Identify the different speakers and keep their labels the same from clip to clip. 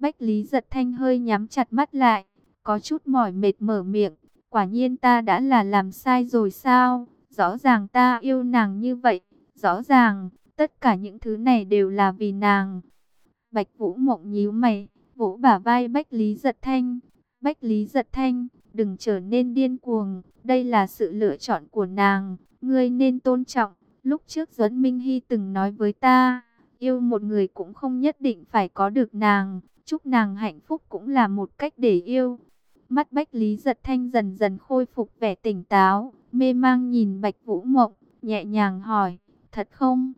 Speaker 1: Bách Lý giật thanh hơi nhắm chặt mắt lại, có chút mỏi mệt mở miệng. Quả nhiên ta đã là làm sai rồi sao? Rõ ràng ta yêu nàng như vậy, rõ ràng, tất cả những thứ này đều là vì nàng. Bạch Vũ Mộng nhíu mày, vỗ bả vai Bách Lý Giật Thanh. Bách Lý Giật Thanh, đừng trở nên điên cuồng, đây là sự lựa chọn của nàng, ngươi nên tôn trọng. Lúc trước Duẫn Minh Hy từng nói với ta, yêu một người cũng không nhất định phải có được nàng, chúc nàng hạnh phúc cũng là một cách để yêu. Mắt Bách Lý Giật Thanh dần dần khôi phục vẻ tỉnh táo, mê mang nhìn Bạch Vũ Mộng, nhẹ nhàng hỏi, thật không?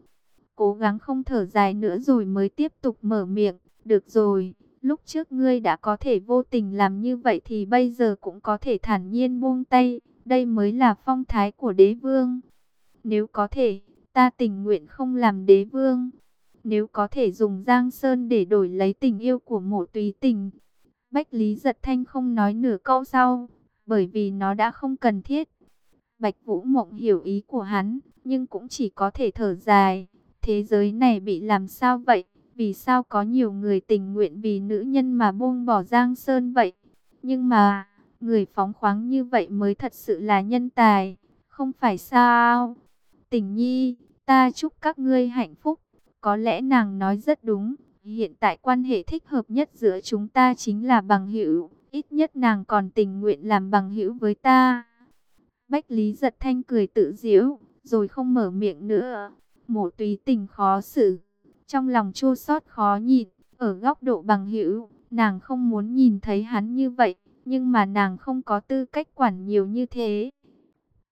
Speaker 1: Cố gắng không thở dài nữa rồi mới tiếp tục mở miệng, được rồi, lúc trước ngươi đã có thể vô tình làm như vậy thì bây giờ cũng có thể thản nhiên buông tay, đây mới là phong thái của đế vương. Nếu có thể, ta tình nguyện không làm đế vương. Nếu có thể dùng Giang Sơn để đổi lấy tình yêu của mộ tùy tình. Bách Lý giật thanh không nói nửa câu sau, bởi vì nó đã không cần thiết. Bạch Vũ Mộng hiểu ý của hắn, nhưng cũng chỉ có thể thở dài. Thế giới này bị làm sao vậy? Vì sao có nhiều người tình nguyện vì nữ nhân mà buông bỏ Giang Sơn vậy? Nhưng mà, người phóng khoáng như vậy mới thật sự là nhân tài, không phải sao? Tình nhi, ta chúc các ngươi hạnh phúc. Có lẽ nàng nói rất đúng. Hiện tại quan hệ thích hợp nhất giữa chúng ta chính là bằng hữu. Ít nhất nàng còn tình nguyện làm bằng hữu với ta. Bách Lý giật thanh cười tự diễu, rồi không mở miệng nữa. Mổ tùy tình khó xử. Trong lòng chua xót khó nhịn, ở góc độ bằng hữu, nàng không muốn nhìn thấy hắn như vậy. Nhưng mà nàng không có tư cách quản nhiều như thế.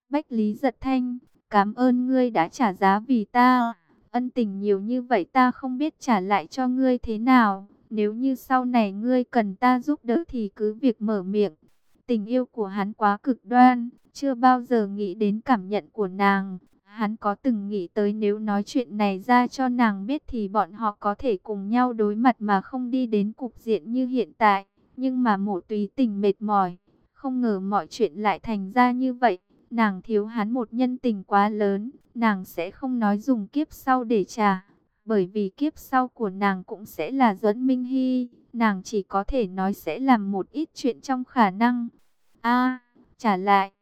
Speaker 1: Bách Lý giật thanh, cảm ơn ngươi đã trả giá vì ta. Ân tình nhiều như vậy ta không biết trả lại cho ngươi thế nào. Nếu như sau này ngươi cần ta giúp đỡ thì cứ việc mở miệng. Tình yêu của hắn quá cực đoan, chưa bao giờ nghĩ đến cảm nhận của nàng. Hắn có từng nghĩ tới nếu nói chuyện này ra cho nàng biết thì bọn họ có thể cùng nhau đối mặt mà không đi đến cục diện như hiện tại. Nhưng mà mộ tùy tình mệt mỏi, không ngờ mọi chuyện lại thành ra như vậy. Nàng thiếu hắn một nhân tình quá lớn, nàng sẽ không nói dùng kiếp sau để trả. Bởi vì kiếp sau của nàng cũng sẽ là dẫn Minh Hy, nàng chỉ có thể nói sẽ làm một ít chuyện trong khả năng. A, trả lại.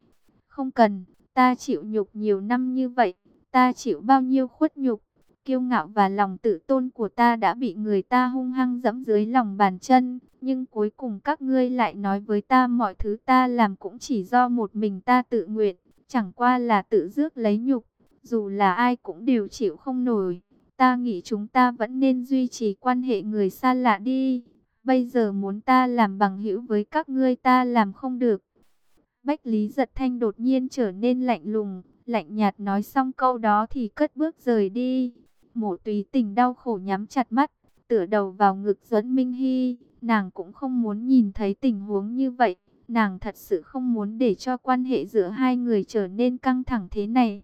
Speaker 1: Không cần, ta chịu nhục nhiều năm như vậy, ta chịu bao nhiêu khuất nhục. Kiêu ngạo và lòng tự tôn của ta đã bị người ta hung hăng dẫm dưới lòng bàn chân. Nhưng cuối cùng các ngươi lại nói với ta mọi thứ ta làm cũng chỉ do một mình ta tự nguyện. Chẳng qua là tự rước lấy nhục. Dù là ai cũng đều chịu không nổi. Ta nghĩ chúng ta vẫn nên duy trì quan hệ người xa lạ đi. Bây giờ muốn ta làm bằng hữu với các ngươi ta làm không được. Bách Lý giật thanh đột nhiên trở nên lạnh lùng. Lạnh nhạt nói xong câu đó thì cất bước rời đi. Mộ tùy tình đau khổ nhắm chặt mắt. Tựa đầu vào ngực Duẫn Minh Hy. Nàng cũng không muốn nhìn thấy tình huống như vậy. Nàng thật sự không muốn để cho quan hệ giữa hai người trở nên căng thẳng thế này.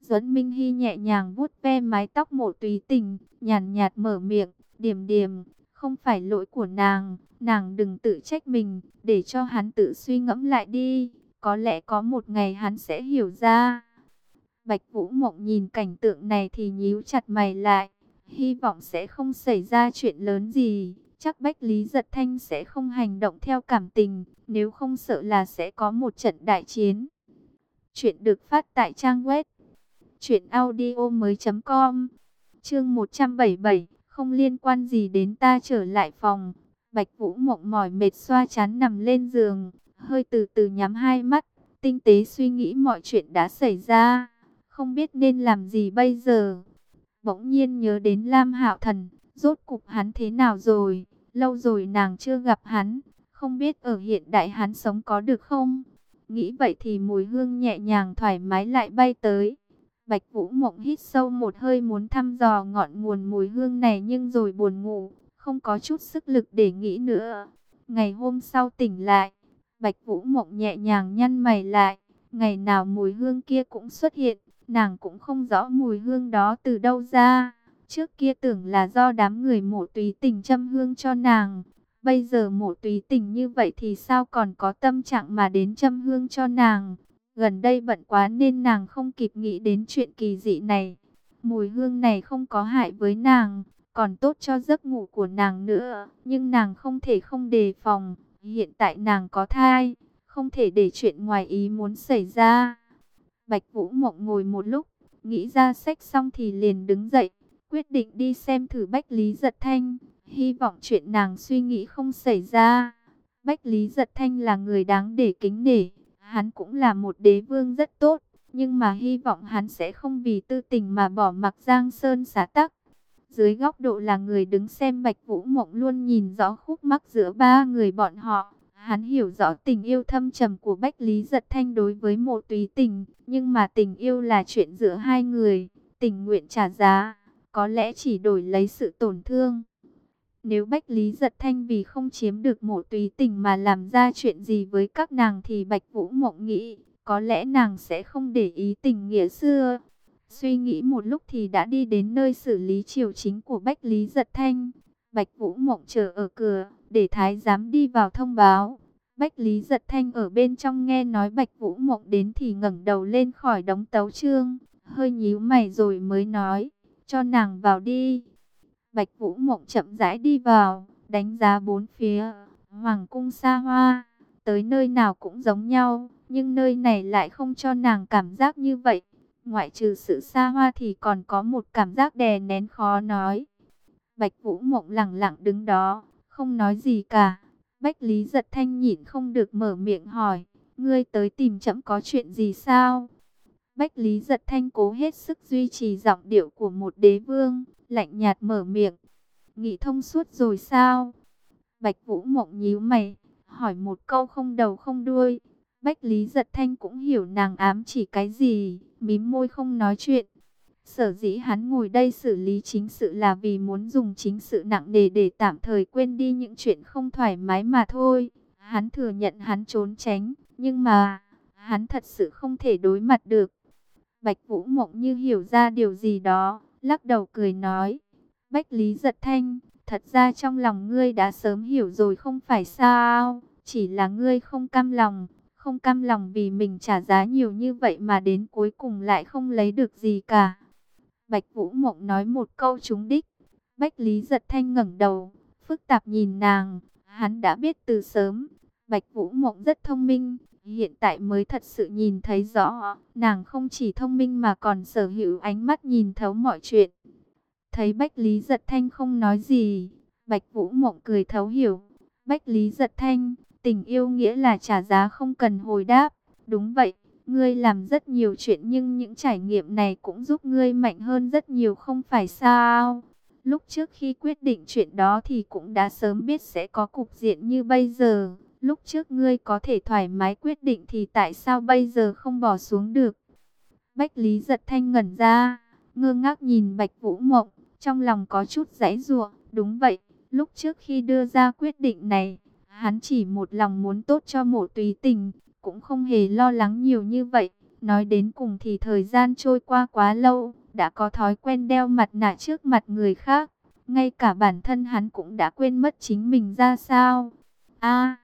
Speaker 1: Duẫn Minh Hy nhẹ nhàng vuốt ve mái tóc mộ tùy tình, nhàn nhạt mở miệng, Điểm điểm, không phải lỗi của nàng, nàng đừng tự trách mình, để cho hắn tự suy ngẫm lại đi, có lẽ có một ngày hắn sẽ hiểu ra. Bạch Vũ Mộng nhìn cảnh tượng này thì nhíu chặt mày lại, hy vọng sẽ không xảy ra chuyện lớn gì, chắc Bách Lý Giật Thanh sẽ không hành động theo cảm tình, nếu không sợ là sẽ có một trận đại chiến. Chuyện được phát tại trang web Chuyện audio mới com. Chương 177 Không liên quan gì đến ta trở lại phòng. Bạch Vũ mộng mỏi mệt xoa chán nằm lên giường Hơi từ từ nhắm hai mắt Tinh tế suy nghĩ mọi chuyện đã xảy ra. Không biết nên làm gì bây giờ. Bỗng nhiên nhớ đến Lam Hạo Thần Rốt cục hắn thế nào rồi? Lâu rồi nàng chưa gặp hắn Không biết ở hiện đại hắn sống có được không? Nghĩ vậy thì mùi hương nhẹ nhàng thoải mái lại bay tới. Bạch Vũ Mộng hít sâu một hơi muốn thăm dò ngọn nguồn mùi hương này nhưng rồi buồn ngủ, không có chút sức lực để nghĩ nữa. Ngày hôm sau tỉnh lại, Bạch Vũ Mộng nhẹ nhàng nhăn mày lại, ngày nào mùi hương kia cũng xuất hiện, nàng cũng không rõ mùi hương đó từ đâu ra. Trước kia tưởng là do đám người mổ tùy tình châm hương cho nàng, bây giờ mổ tùy tình như vậy thì sao còn có tâm trạng mà đến châm hương cho nàng. Gần đây bận quá nên nàng không kịp nghĩ đến chuyện kỳ dị này. Mùi hương này không có hại với nàng, còn tốt cho giấc ngủ của nàng nữa. Nhưng nàng không thể không đề phòng, hiện tại nàng có thai, không thể để chuyện ngoài ý muốn xảy ra. Bạch Vũ Mộng ngồi một lúc, nghĩ ra sách xong thì liền đứng dậy, quyết định đi xem thử Bách Lý Giật Thanh, hy vọng chuyện nàng suy nghĩ không xảy ra. Bách Lý Giật Thanh là người đáng để kính nể, hắn cũng là một đế vương rất tốt, nhưng mà hy vọng hắn sẽ không vì tư tình mà bỏ mặc Giang Sơn xá tắc. Dưới góc độ là người đứng xem Bạch Vũ Mộng luôn nhìn rõ khúc mắc giữa ba người bọn họ. Hắn hiểu rõ tình yêu thâm trầm của Bách Lý Giật Thanh đối với mộ túy tình, nhưng mà tình yêu là chuyện giữa hai người, tình nguyện trả giá, có lẽ chỉ đổi lấy sự tổn thương. Nếu Bách Lý Giật Thanh vì không chiếm được mộ túy tình mà làm ra chuyện gì với các nàng thì Bạch Vũ Mộng nghĩ, có lẽ nàng sẽ không để ý tình nghĩa xưa. Suy nghĩ một lúc thì đã đi đến nơi xử lý triều chính của Bách Lý Giật Thanh. Bạch Vũ Mộng chờ ở cửa, để Thái giám đi vào thông báo. Bách Lý Giật Thanh ở bên trong nghe nói Bạch Vũ Mộng đến thì ngẩng đầu lên khỏi đống tấu chương, hơi nhíu mày rồi mới nói, cho nàng vào đi. Bạch Vũ Mộng chậm rãi đi vào, đánh giá bốn phía, hoàng cung xa hoa, tới nơi nào cũng giống nhau, nhưng nơi này lại không cho nàng cảm giác như vậy. Ngoại trừ sự xa hoa thì còn có một cảm giác đè nén khó nói. Bạch Vũ Mộng lặng lặng đứng đó, không nói gì cả. Bách Lý giật thanh nhịn không được mở miệng hỏi, ngươi tới tìm chậm có chuyện gì sao? Bách Lý giật thanh cố hết sức duy trì giọng điệu của một đế vương, lạnh nhạt mở miệng. Nghĩ thông suốt rồi sao? Bạch Vũ Mộng nhíu mày, hỏi một câu không đầu không đuôi. Bách Lý giật thanh cũng hiểu nàng ám chỉ cái gì, mím môi không nói chuyện. Sở dĩ hắn ngồi đây xử lý chính sự là vì muốn dùng chính sự nặng nề để tạm thời quên đi những chuyện không thoải mái mà thôi. Hắn thừa nhận hắn trốn tránh, nhưng mà hắn thật sự không thể đối mặt được. Bạch Vũ Mộng như hiểu ra điều gì đó, lắc đầu cười nói. Bách Lý giật thanh, thật ra trong lòng ngươi đã sớm hiểu rồi không phải sao, chỉ là ngươi không cam lòng, không cam lòng vì mình trả giá nhiều như vậy mà đến cuối cùng lại không lấy được gì cả. Bạch Vũ Mộng nói một câu trúng đích. Bách Lý giật thanh ngẩng đầu, phức tạp nhìn nàng. Hắn đã biết từ sớm, Bạch Vũ Mộng rất thông minh. Hiện tại mới thật sự nhìn thấy rõ, nàng không chỉ thông minh mà còn sở hữu ánh mắt nhìn thấu mọi chuyện. Thấy Bách Lý giật thanh không nói gì, Bạch Vũ Mộng cười thấu hiểu. Bách Lý giật thanh, tình yêu nghĩa là trả giá không cần hồi đáp. Đúng vậy, Ngươi làm rất nhiều chuyện nhưng những trải nghiệm này cũng giúp ngươi mạnh hơn rất nhiều không phải sao? Lúc trước khi quyết định chuyện đó thì cũng đã sớm biết sẽ có cục diện như bây giờ. Lúc trước ngươi có thể thoải mái quyết định thì tại sao bây giờ không bỏ xuống được? Bách Lý giật thanh ngẩn ra, ngơ ngác nhìn Bạch Vũ Mộng, trong lòng có chút giãy giụa. Đúng vậy, lúc trước khi đưa ra quyết định này, hắn chỉ một lòng muốn tốt cho mộ tùy tình, cũng không hề lo lắng nhiều như vậy. Nói đến cùng thì thời gian trôi qua quá lâu, đã có thói quen đeo mặt nạ trước mặt người khác. Ngay cả bản thân hắn cũng đã quên mất chính mình ra sao. a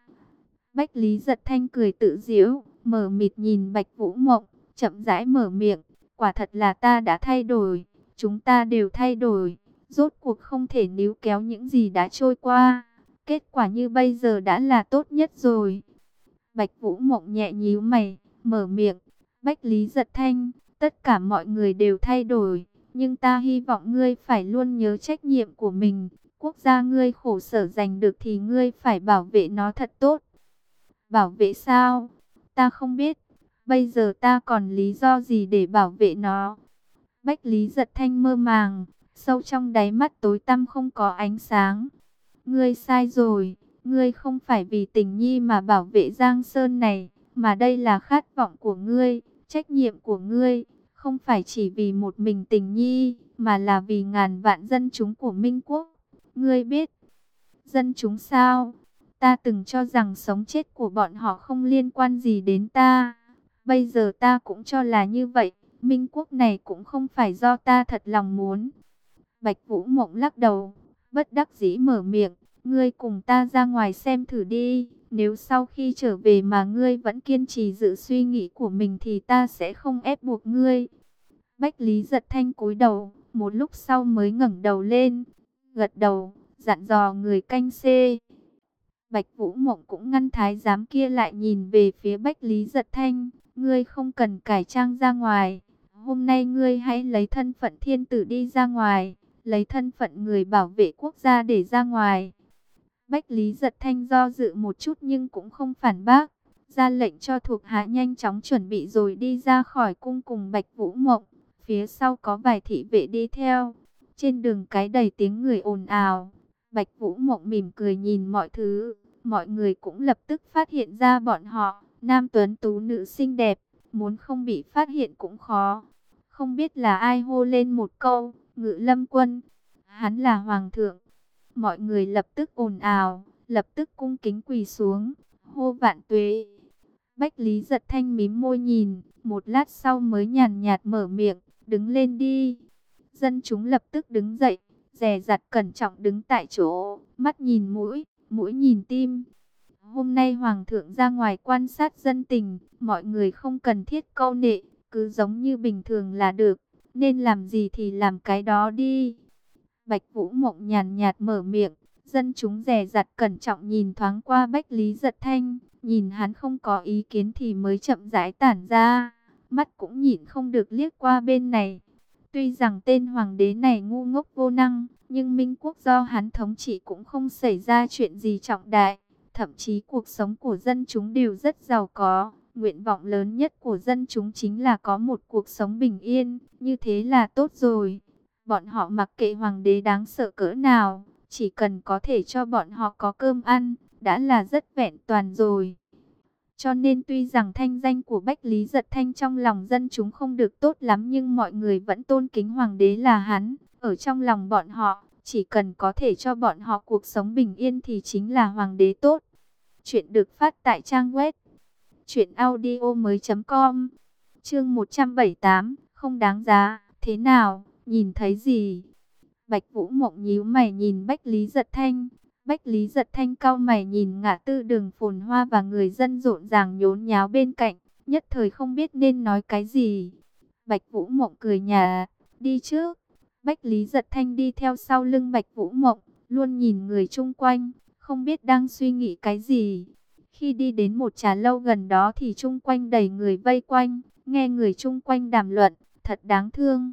Speaker 1: Bách Lý giật thanh cười tự diễu, mở mịt nhìn Bạch Vũ Mộng, chậm rãi mở miệng. Quả thật là ta đã thay đổi, chúng ta đều thay đổi. Rốt cuộc không thể níu kéo những gì đã trôi qua. Kết quả như bây giờ đã là tốt nhất rồi. Bạch Vũ Mộng nhẹ nhíu mày, mở miệng. Bách Lý giật thanh, tất cả mọi người đều thay đổi. Nhưng ta hy vọng ngươi phải luôn nhớ trách nhiệm của mình. Quốc gia ngươi khổ sở giành được thì ngươi phải bảo vệ nó thật tốt. Bảo vệ sao? Ta không biết. Bây giờ ta còn lý do gì để bảo vệ nó? Bách Lý giật thanh mơ màng, sâu trong đáy mắt tối tăm không có ánh sáng. Ngươi sai rồi. Ngươi không phải vì tình nhi mà bảo vệ Giang Sơn này, mà đây là khát vọng của ngươi, trách nhiệm của ngươi, không phải chỉ vì một mình tình nhi, mà là vì ngàn vạn dân chúng của Minh Quốc. Ngươi biết, dân chúng sao? Ta từng cho rằng sống chết của bọn họ không liên quan gì đến ta. Bây giờ ta cũng cho là như vậy, Minh Quốc này cũng không phải do ta thật lòng muốn. Bạch Vũ Mộng lắc đầu, bất đắc dĩ mở miệng. Ngươi cùng ta ra ngoài xem thử đi. Nếu sau khi trở về mà ngươi vẫn kiên trì giữ suy nghĩ của mình thì ta sẽ không ép buộc ngươi. Bách Lý giật thanh cúi đầu, một lúc sau mới ngẩng đầu lên. gật đầu, dặn dò người canh xê. Bạch Vũ Mộng cũng ngăn thái giám kia lại nhìn về phía Bách Lý Giật Thanh, ngươi không cần cải trang ra ngoài, hôm nay ngươi hãy lấy thân phận thiên tử đi ra ngoài, lấy thân phận người bảo vệ quốc gia để ra ngoài. Bách Lý Giật Thanh do dự một chút nhưng cũng không phản bác, ra lệnh cho thuộc hạ nhanh chóng chuẩn bị rồi đi ra khỏi cung cùng Bạch Vũ Mộng, phía sau có vài thị vệ đi theo, trên đường cái đầy tiếng người ồn ào. Bạch Vũ Mộng mỉm cười nhìn mọi thứ, mọi người cũng lập tức phát hiện ra bọn họ, nam tuấn tú nữ xinh đẹp, muốn không bị phát hiện cũng khó. Không biết là ai hô lên một câu, ngự lâm quân, hắn là hoàng thượng. Mọi người lập tức ồn ào, lập tức cung kính quỳ xuống, hô vạn tuế. Bách Lý giật thanh mím môi nhìn, một lát sau mới nhàn nhạt mở miệng, đứng lên đi. Dân chúng lập tức đứng dậy, dè dặt cẩn trọng đứng tại chỗ, mắt nhìn mũi, mũi nhìn tim. Hôm nay Hoàng thượng ra ngoài quan sát dân tình, mọi người không cần thiết câu nệ, cứ giống như bình thường là được, nên làm gì thì làm cái đó đi. Bạch Vũ Mộng nhàn nhạt mở miệng, dân chúng rè rặt cẩn trọng nhìn thoáng qua Bách Lý Giật Thanh, nhìn hắn không có ý kiến thì mới chậm rãi tản ra, mắt cũng nhìn không được liếc qua bên này. Tuy rằng tên hoàng đế này ngu ngốc vô năng, nhưng Minh quốc do hắn thống trị cũng không xảy ra chuyện gì trọng đại. Thậm chí cuộc sống của dân chúng đều rất giàu có. Nguyện vọng lớn nhất của dân chúng chính là có một cuộc sống bình yên, như thế là tốt rồi. Bọn họ mặc kệ hoàng đế đáng sợ cỡ nào, chỉ cần có thể cho bọn họ có cơm ăn, đã là rất vẹn toàn rồi. Cho nên tuy rằng thanh danh của Bách Lý Giật Thanh trong lòng dân chúng không được tốt lắm nhưng mọi người vẫn tôn kính hoàng đế là hắn. Ở trong lòng bọn họ, chỉ cần có thể cho bọn họ cuộc sống bình yên thì chính là hoàng đế tốt. Chuyện được phát tại trang web truyệnaudiomoi.com. Chương 178, không đáng giá, thế nào, nhìn thấy gì? Bạch Vũ Mộng nhíu mày nhìn Bách Lý Giật Thanh, Bách Lý giật thanh cao mày nhìn ngã tư đường phồn hoa và người dân rộn ràng nhốn nháo bên cạnh, nhất thời không biết nên nói cái gì. Bạch Vũ Mộng cười nhà, đi trước. Bách Lý giật thanh đi theo sau lưng Bạch Vũ Mộng, luôn nhìn người chung quanh, không biết đang suy nghĩ cái gì. Khi đi đến một trà lâu gần đó thì chung quanh đầy người vây quanh, nghe người chung quanh đàm luận, thật đáng thương.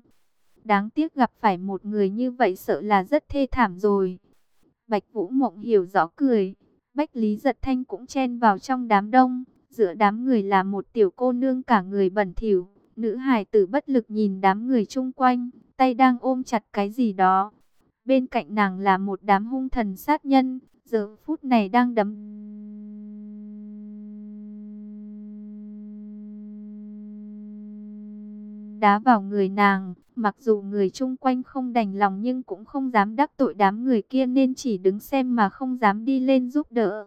Speaker 1: Đáng tiếc gặp phải một người như vậy sợ là rất thê thảm rồi. Bạch Vũ Mộng hiểu rõ cười. Bách Lý Giật Thanh cũng chen vào trong đám đông. Giữa đám người là một tiểu cô nương cả người bẩn thỉu. Nữ hài tử bất lực nhìn đám người chung quanh, tay đang ôm chặt cái gì đó. Bên cạnh nàng là một đám hung thần sát nhân, giờ phút này đang đấm đá vào người nàng. Mặc dù người chung quanh không đành lòng nhưng cũng không dám đắc tội đám người kia nên chỉ đứng xem mà không dám đi lên giúp đỡ.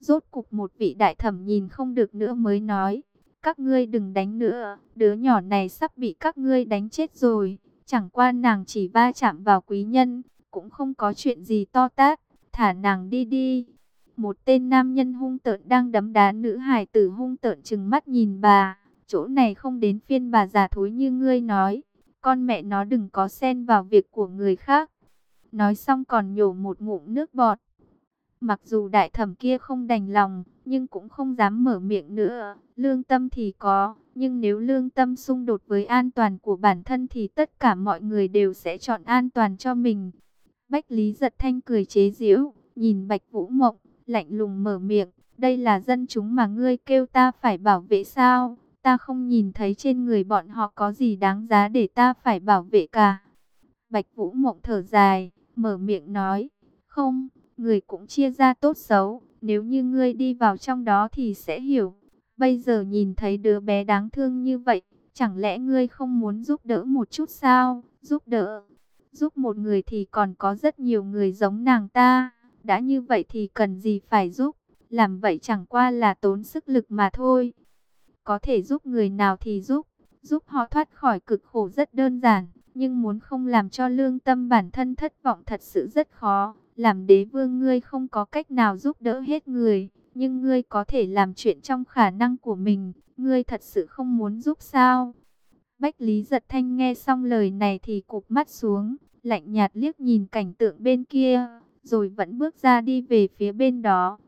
Speaker 1: Rốt cục một vị đại thẩm nhìn không được nữa mới nói, các ngươi đừng đánh nữa, đứa nhỏ này sắp bị các ngươi đánh chết rồi. Chẳng qua nàng chỉ va chạm vào quý nhân, cũng không có chuyện gì to tát, thả nàng đi đi. Một tên nam nhân hung tợn đang đấm đá nữ hài tử hung tợn chừng mắt nhìn bà chỗ này không đến phiên bà già thối như ngươi nói, con mẹ nó đừng có xen vào việc của người khác. Nói xong còn nhổ một ngụm nước bọt. Mặc dù đại thẩm kia không đành lòng, nhưng cũng không dám mở miệng nữa. Lương tâm thì có, nhưng nếu lương tâm xung đột với an toàn của bản thân thì tất cả mọi người đều sẽ chọn an toàn cho mình. Bách Lý giật thanh cười chế giễu, nhìn Bạch Vũ Mộng, lạnh lùng mở miệng. Đây là dân chúng mà ngươi kêu ta phải bảo vệ sao? Ta không nhìn thấy trên người bọn họ có gì đáng giá để ta phải bảo vệ cả. Bạch Vũ Mộng thở dài, mở miệng nói, không, người cũng chia ra tốt xấu, nếu như ngươi đi vào trong đó thì sẽ hiểu. Bây giờ nhìn thấy đứa bé đáng thương như vậy, chẳng lẽ ngươi không muốn giúp đỡ một chút sao? Giúp đỡ, giúp một người thì còn có rất nhiều người giống nàng ta, đã như vậy thì cần gì phải giúp, làm vậy chẳng qua là tốn sức lực mà thôi. Có thể giúp người nào thì giúp, giúp họ thoát khỏi cực khổ rất đơn giản, nhưng muốn không làm cho lương tâm bản thân thất vọng thật sự rất khó. Làm đế vương ngươi không có cách nào giúp đỡ hết người, nhưng ngươi có thể làm chuyện trong khả năng của mình, ngươi thật sự không muốn giúp sao? Bách Lý giật thanh nghe xong lời này thì cụp mắt xuống, lạnh nhạt liếc nhìn cảnh tượng bên kia, rồi vẫn bước ra đi về phía bên đó.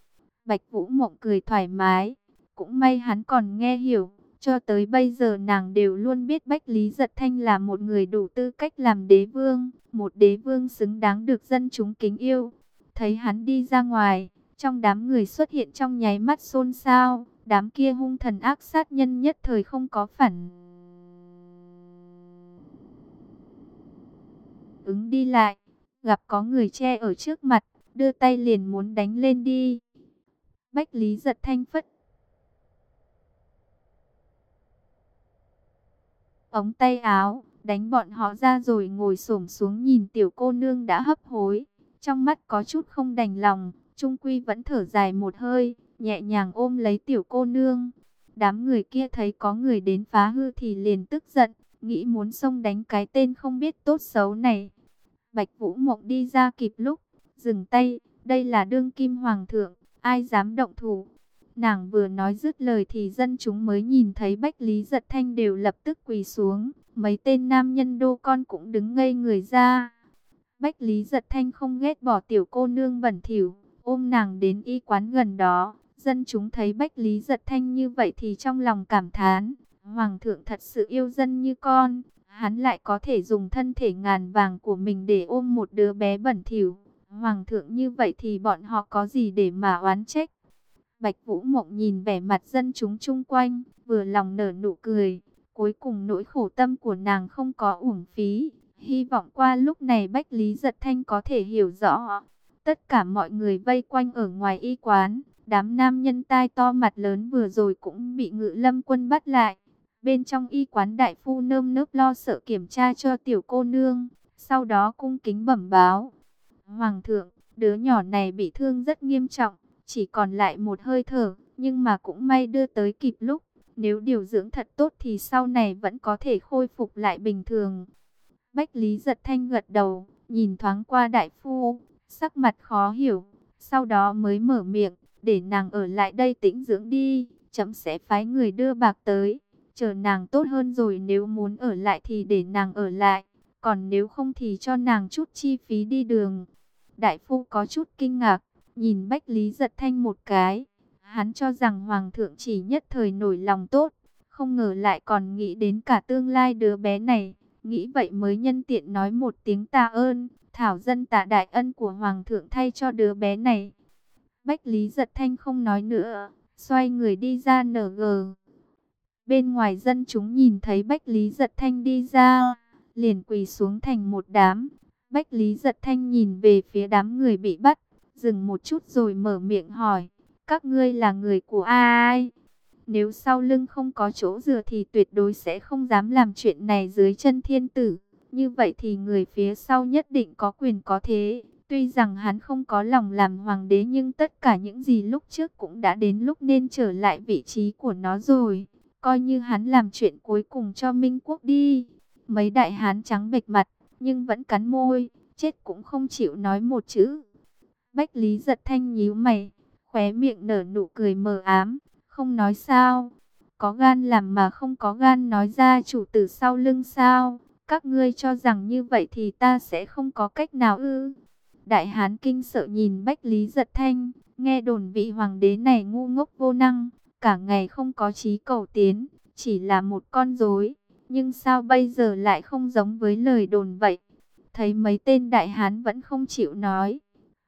Speaker 1: Bạch Vũ Mộng cười thoải mái, cũng may hắn còn nghe hiểu, cho tới bây giờ nàng đều luôn biết Bách Lý Giật Thanh là một người đủ tư cách làm đế vương, một đế vương xứng đáng được dân chúng kính yêu. Thấy hắn đi ra ngoài, trong đám người xuất hiện trong nháy mắt xôn xao, đám kia hung thần ác sát nhân nhất thời không có phản. Ứng đi lại, gặp có người che ở trước mặt, đưa tay liền muốn đánh lên đi. Bách Lý giật thanh phất. Ống tay áo, đánh bọn họ ra rồi ngồi xổm xuống nhìn tiểu cô nương đã hấp hối. Trong mắt có chút không đành lòng, Trung Quy vẫn thở dài một hơi, nhẹ nhàng ôm lấy tiểu cô nương. Đám người kia thấy có người đến phá hư thì liền tức giận, nghĩ muốn xông đánh cái tên không biết tốt xấu này. Bạch Vũ Mộng đi ra kịp lúc, dừng tay, đây là đương kim hoàng thượng, ai dám động thủ. Nàng vừa nói dứt lời thì dân chúng mới nhìn thấy Bách Lý Giật Thanh đều lập tức quỳ xuống, mấy tên nam nhân đô con cũng đứng ngây người ra. Bách Lý Giật Thanh không ghét bỏ tiểu cô nương bẩn thỉu, ôm nàng đến y quán gần đó. Dân chúng thấy Bách Lý Giật Thanh như vậy thì trong lòng cảm thán, Hoàng thượng thật sự yêu dân như con, hắn lại có thể dùng thân thể ngàn vàng của mình để ôm một đứa bé bẩn thỉu. Hoàng thượng như vậy thì bọn họ có gì để mà oán trách. Bạch Vũ Mộng nhìn vẻ mặt dân chúng chung quanh, vừa lòng nở nụ cười. Cuối cùng nỗi khổ tâm của nàng không có uổng phí. Hy vọng qua lúc này Bách Lý Giật Thanh có thể hiểu rõ. Tất cả mọi người vây quanh ở ngoài y quán. Đám nam nhân tai to mặt lớn vừa rồi cũng bị ngự lâm quân bắt lại. Bên trong y quán đại phu nơm nớp lo sợ kiểm tra cho tiểu cô nương. Sau đó cung kính bẩm báo. Hoàng thượng, đứa nhỏ này bị thương rất nghiêm trọng. Chỉ còn lại một hơi thở. Nhưng mà cũng may đưa tới kịp lúc. Nếu điều dưỡng thật tốt thì sau này vẫn có thể khôi phục lại bình thường. Bách Lý giật thanh gật đầu, nhìn thoáng qua đại phu, sắc mặt khó hiểu, sau đó mới mở miệng, để nàng ở lại đây tĩnh dưỡng đi, chấm sẽ phái người đưa bạc tới, chờ nàng tốt hơn rồi nếu muốn ở lại thì để nàng ở lại, còn nếu không thì cho nàng chút chi phí đi đường. Đại phu có chút kinh ngạc, nhìn Bách Lý giật thanh một cái, hắn cho rằng Hoàng thượng chỉ nhất thời nổi lòng tốt, không ngờ lại còn nghĩ đến cả tương lai đứa bé này, nghĩ vậy mới nhân tiện nói một tiếng tạ ơn, thảo dân tạ đại ân của Hoàng thượng thay cho đứa bé này. Bách Lý giật thanh không nói nữa, xoay người đi ra nở gờ. Bên ngoài dân chúng nhìn thấy Bách Lý giật thanh đi ra, liền quỳ xuống thành một đám. Bách Lý giật thanh nhìn về phía đám người bị bắt, dừng một chút rồi mở miệng hỏi, các ngươi là người của ai? Nếu sau lưng không có chỗ dựa thì tuyệt đối sẽ không dám làm chuyện này dưới chân thiên tử. Như vậy thì người phía sau nhất định có quyền có thế. Tuy rằng hắn không có lòng làm hoàng đế nhưng tất cả những gì lúc trước cũng đã đến lúc nên trở lại vị trí của nó rồi. Coi như hắn làm chuyện cuối cùng cho Minh Quốc đi. Mấy đại hán trắng bệch mặt nhưng vẫn cắn môi, chết cũng không chịu nói một chữ. Bách Lý giật thanh nhíu mày, khóe miệng nở nụ cười mờ ám, không nói sao. Có gan làm mà không có gan nói ra chủ tử sau lưng sao. Các ngươi cho rằng như vậy thì ta sẽ không có cách nào ư. Đại Hán kinh sợ nhìn Bách Lý Giật Thanh, nghe đồn vị hoàng đế này ngu ngốc vô năng, cả ngày không có trí cầu tiến, chỉ là một con rối. Nhưng sao bây giờ lại không giống với lời đồn vậy? Thấy mấy tên đại hán vẫn không chịu nói.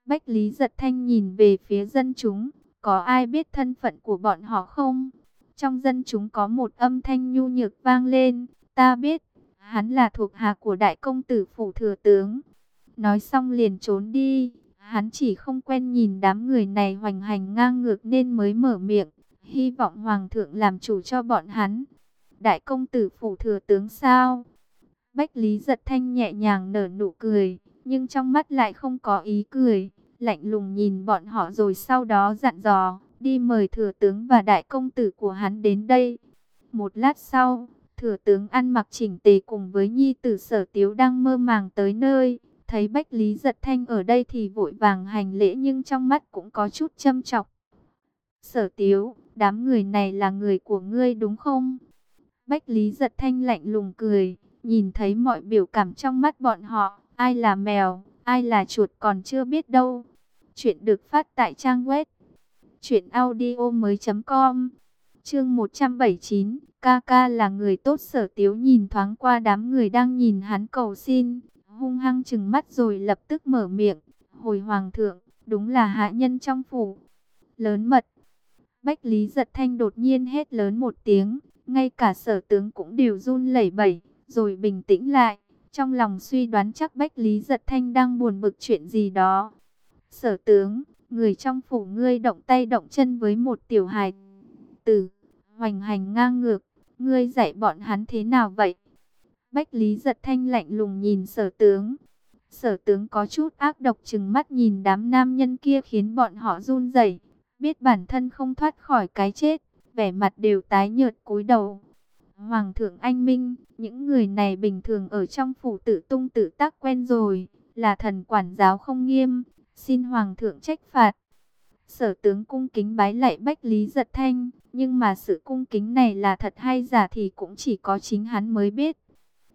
Speaker 1: Bách Lý Giật Thanh nhìn về phía dân chúng, có ai biết thân phận của bọn họ không? Trong dân chúng có một âm thanh nhu nhược vang lên, ta biết, hắn là thuộc hạ của đại công tử phủ thừa tướng. Nói xong liền trốn đi, hắn chỉ không quen nhìn đám người này hoành hành ngang ngược nên mới mở miệng, hy vọng hoàng thượng làm chủ cho bọn hắn. Đại công tử phủ thừa tướng sao? Bách Lý giật thanh nhẹ nhàng nở nụ cười, nhưng trong mắt lại không có ý cười, lạnh lùng nhìn bọn họ rồi sau đó dặn dò, đi mời thừa tướng và đại công tử của hắn đến đây. Một lát sau, thừa tướng ăn mặc chỉnh tề cùng với nhi tử sở tiếu đang mơ màng tới nơi, thấy Bách Lý giật thanh ở đây thì vội vàng hành lễ nhưng trong mắt cũng có chút châm chọc. Sở tiếu, đám người này là người của ngươi đúng không? Bách Lý giật thanh lạnh lùng cười, nhìn thấy mọi biểu cảm trong mắt bọn họ, ai là mèo, ai là chuột còn chưa biết đâu. Chuyện được phát tại trang web truyệnaudiomoi.com. Chương 179, ca ca là người tốt Sở Tiếu nhìn thoáng qua đám người đang nhìn hắn cầu xin, hung hăng chừng mắt rồi lập tức mở miệng, "Hồi hoàng thượng, đúng là hạ nhân trong phủ." Lớn mật. Bách Lý Giật Thanh đột nhiên hét lớn một tiếng, ngay cả Sở tướng cũng đều run lẩy bẩy, rồi bình tĩnh lại, trong lòng suy đoán chắc Bách Lý Giật Thanh đang buồn bực chuyện gì đó. "Sở tướng, người trong phủ ngươi động tay động chân với một tiểu hài tử, hoành hành ngang ngược, ngươi dạy bọn hắn thế nào vậy? Bách Lý giật thanh lạnh lùng nhìn sở tướng. Sở tướng có chút ác độc chừng mắt nhìn đám nam nhân kia khiến bọn họ run rẩy, biết bản thân không thoát khỏi cái chết, vẻ mặt đều tái nhợt cúi đầu. Hoàng thượng anh minh, những người này bình thường ở trong phủ tự tung tự tác quen rồi, là thần quản giáo không nghiêm, xin hoàng thượng trách phạt. Sở tướng cung kính bái lạy Bách Lý Giật Thanh, nhưng mà sự cung kính này là thật hay giả thì cũng chỉ có chính hắn mới biết.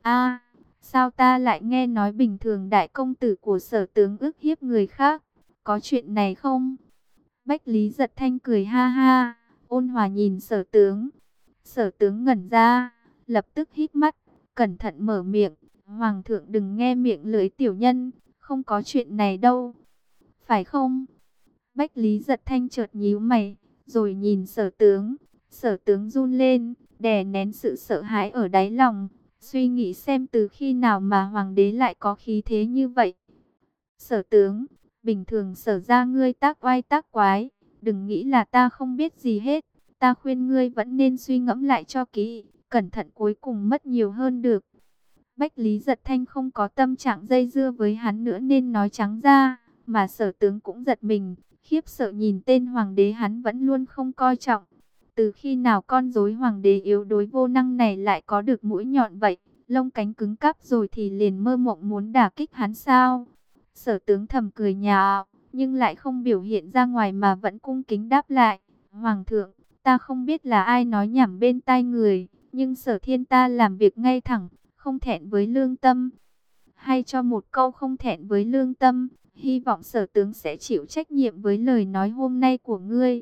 Speaker 1: a sao ta lại nghe nói bình thường đại công tử của sở tướng ức hiếp người khác, có chuyện này không? Bách Lý Giật Thanh cười ha ha, ôn hòa nhìn sở tướng. Sở tướng ngẩn ra, lập tức hít mắt, cẩn thận mở miệng. Hoàng thượng đừng nghe miệng lưỡi tiểu nhân, không có chuyện này đâu. Phải không? Bách Lý giật thanh chợt nhíu mày, rồi nhìn sở tướng. Sở tướng run lên, đè nén sự sợ hãi ở đáy lòng, suy nghĩ xem từ khi nào mà hoàng đế lại có khí thế như vậy. Sở tướng, bình thường sở ra ngươi tác oai tác quái, đừng nghĩ là ta không biết gì hết. Ta khuyên ngươi vẫn nên suy ngẫm lại cho kỹ, cẩn thận cuối cùng mất nhiều hơn được. Bách Lý giật thanh không có tâm trạng dây dưa với hắn nữa nên nói trắng ra, mà sở tướng cũng giật mình, khiếp sợ nhìn tên hoàng đế hắn vẫn luôn không coi trọng. Từ khi nào con rối hoàng đế yếu đối vô năng này lại có được mũi nhọn vậy, lông cánh cứng cáp rồi thì liền mơ mộng muốn đả kích hắn sao? Sở tướng thầm cười nhạo, nhưng lại không biểu hiện ra ngoài mà vẫn cung kính đáp lại. Hoàng thượng, ta không biết là ai nói nhảm bên tai người, nhưng sở thiên ta làm việc ngay thẳng, không thẹn với lương tâm. Hay cho một câu không thẹn với lương tâm, hy vọng sở tướng sẽ chịu trách nhiệm với lời nói hôm nay của ngươi.